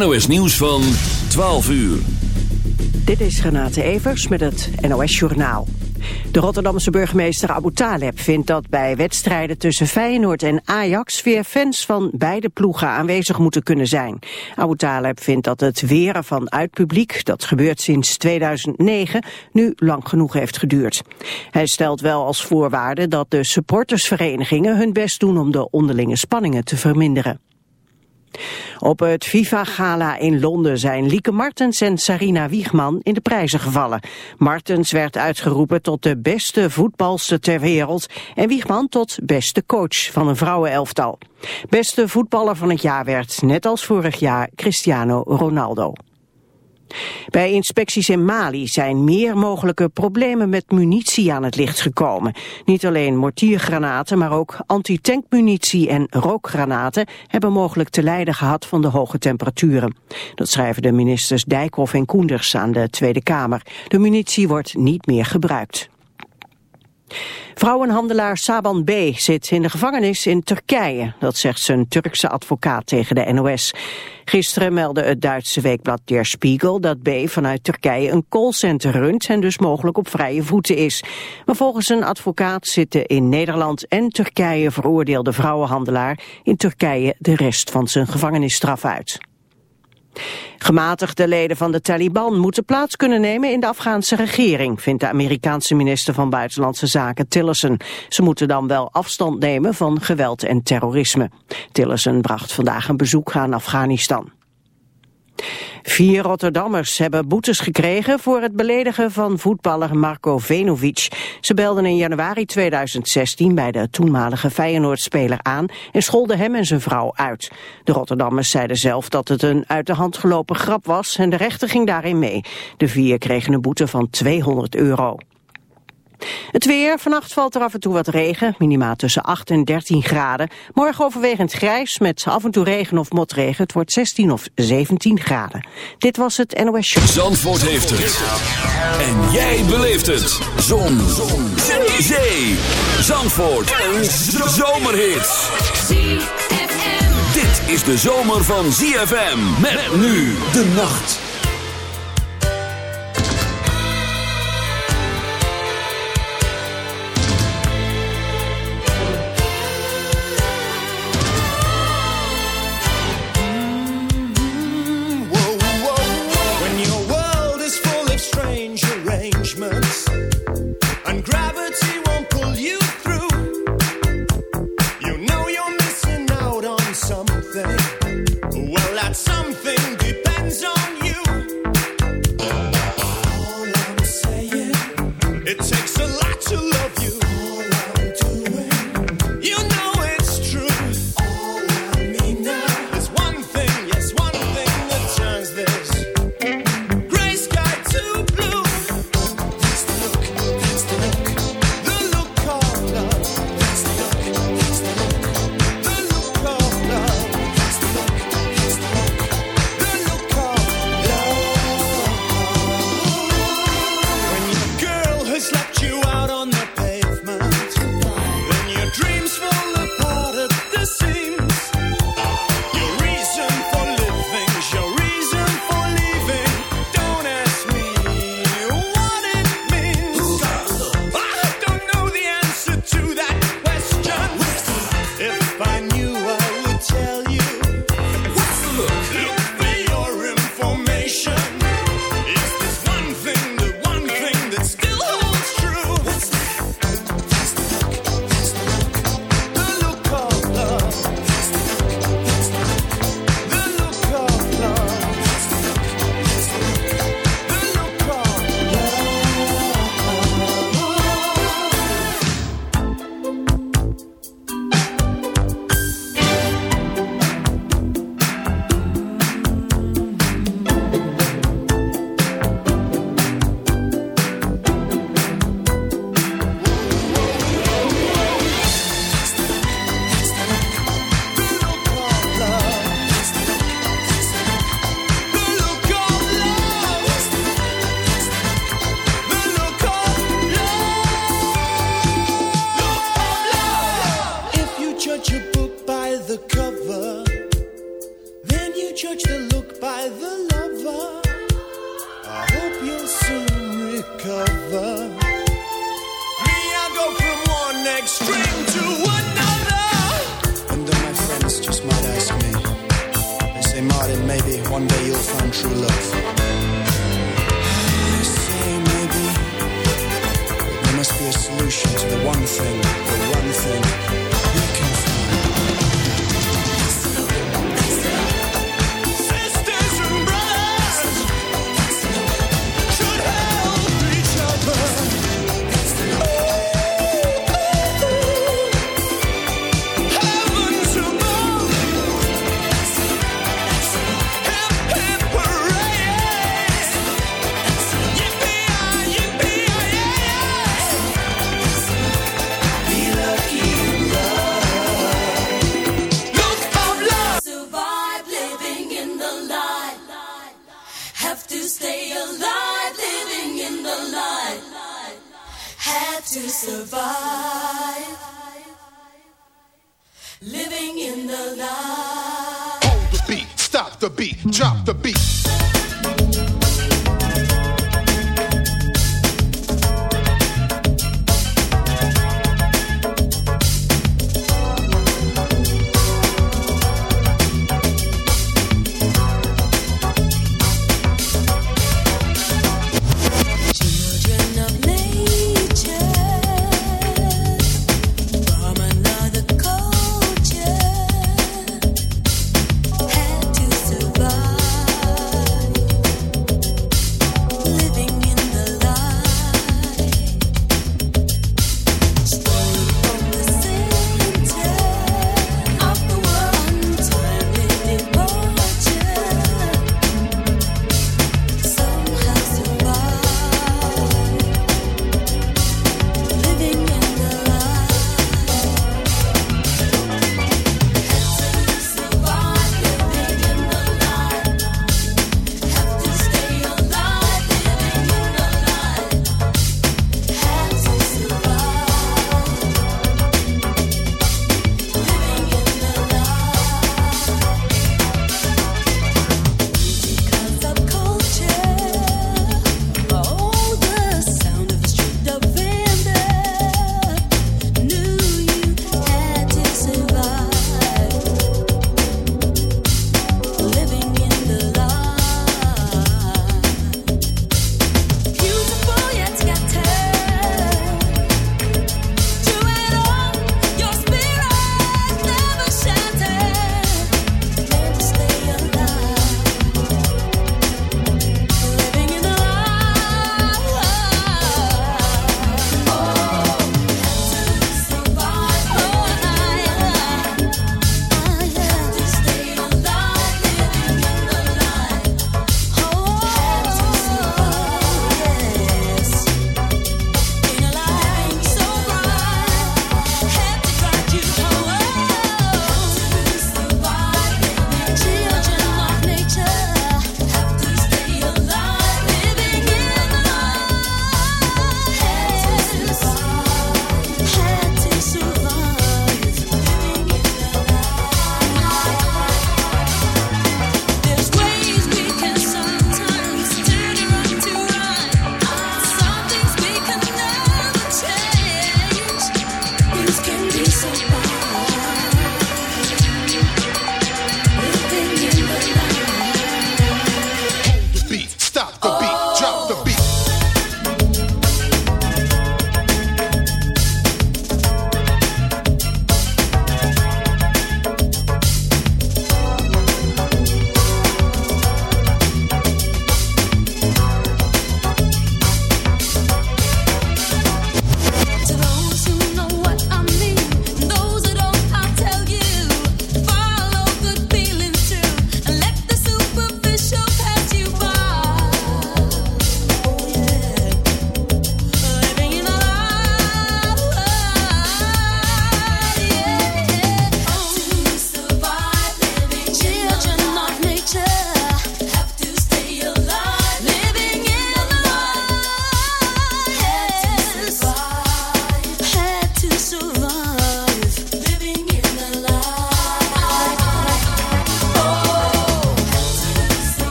NOS Nieuws van 12 uur. Dit is Renate Evers met het NOS Journaal. De Rotterdamse burgemeester Abu Taleb vindt dat bij wedstrijden tussen Feyenoord en Ajax weer fans van beide ploegen aanwezig moeten kunnen zijn. Abu Taleb vindt dat het weren van uitpubliek, dat gebeurt sinds 2009, nu lang genoeg heeft geduurd. Hij stelt wel als voorwaarde dat de supportersverenigingen hun best doen om de onderlinge spanningen te verminderen. Op het FIFA-gala in Londen zijn Lieke Martens en Sarina Wiegman in de prijzen gevallen. Martens werd uitgeroepen tot de beste voetbalster ter wereld en Wiegman tot beste coach van een vrouwenelftal. Beste voetballer van het jaar werd, net als vorig jaar, Cristiano Ronaldo. Bij inspecties in Mali zijn meer mogelijke problemen met munitie aan het licht gekomen. Niet alleen mortiergranaten, maar ook antitankmunitie en rookgranaten hebben mogelijk te lijden gehad van de hoge temperaturen. Dat schrijven de ministers Dijkhoff en Koenders aan de Tweede Kamer. De munitie wordt niet meer gebruikt. Vrouwenhandelaar Saban B. zit in de gevangenis in Turkije. Dat zegt zijn Turkse advocaat tegen de NOS. Gisteren meldde het Duitse weekblad Der Spiegel dat B. vanuit Turkije een callcenter runt en dus mogelijk op vrije voeten is. Maar volgens een advocaat zitten in Nederland en Turkije veroordeelde vrouwenhandelaar in Turkije de rest van zijn gevangenisstraf uit. Gematigde leden van de Taliban moeten plaats kunnen nemen in de Afghaanse regering, vindt de Amerikaanse minister van Buitenlandse Zaken Tillerson. Ze moeten dan wel afstand nemen van geweld en terrorisme. Tillerson bracht vandaag een bezoek aan Afghanistan. Vier Rotterdammers hebben boetes gekregen voor het beledigen van voetballer Marco Venovic. Ze belden in januari 2016 bij de toenmalige Feyenoord-speler aan en scholden hem en zijn vrouw uit. De Rotterdammers zeiden zelf dat het een uit de hand gelopen grap was en de rechter ging daarin mee. De vier kregen een boete van 200 euro. Het weer, vannacht valt er af en toe wat regen, minima tussen 8 en 13 graden. Morgen overwegend grijs met af en toe regen of motregen. Het wordt 16 of 17 graden. Dit was het NOS Show. Zandvoort heeft het. En jij beleeft het. Zon. Zon. Zee. Zandvoort. Een zomerhit. Dit is de zomer van ZFM. Met nu de nacht.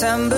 September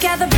ten,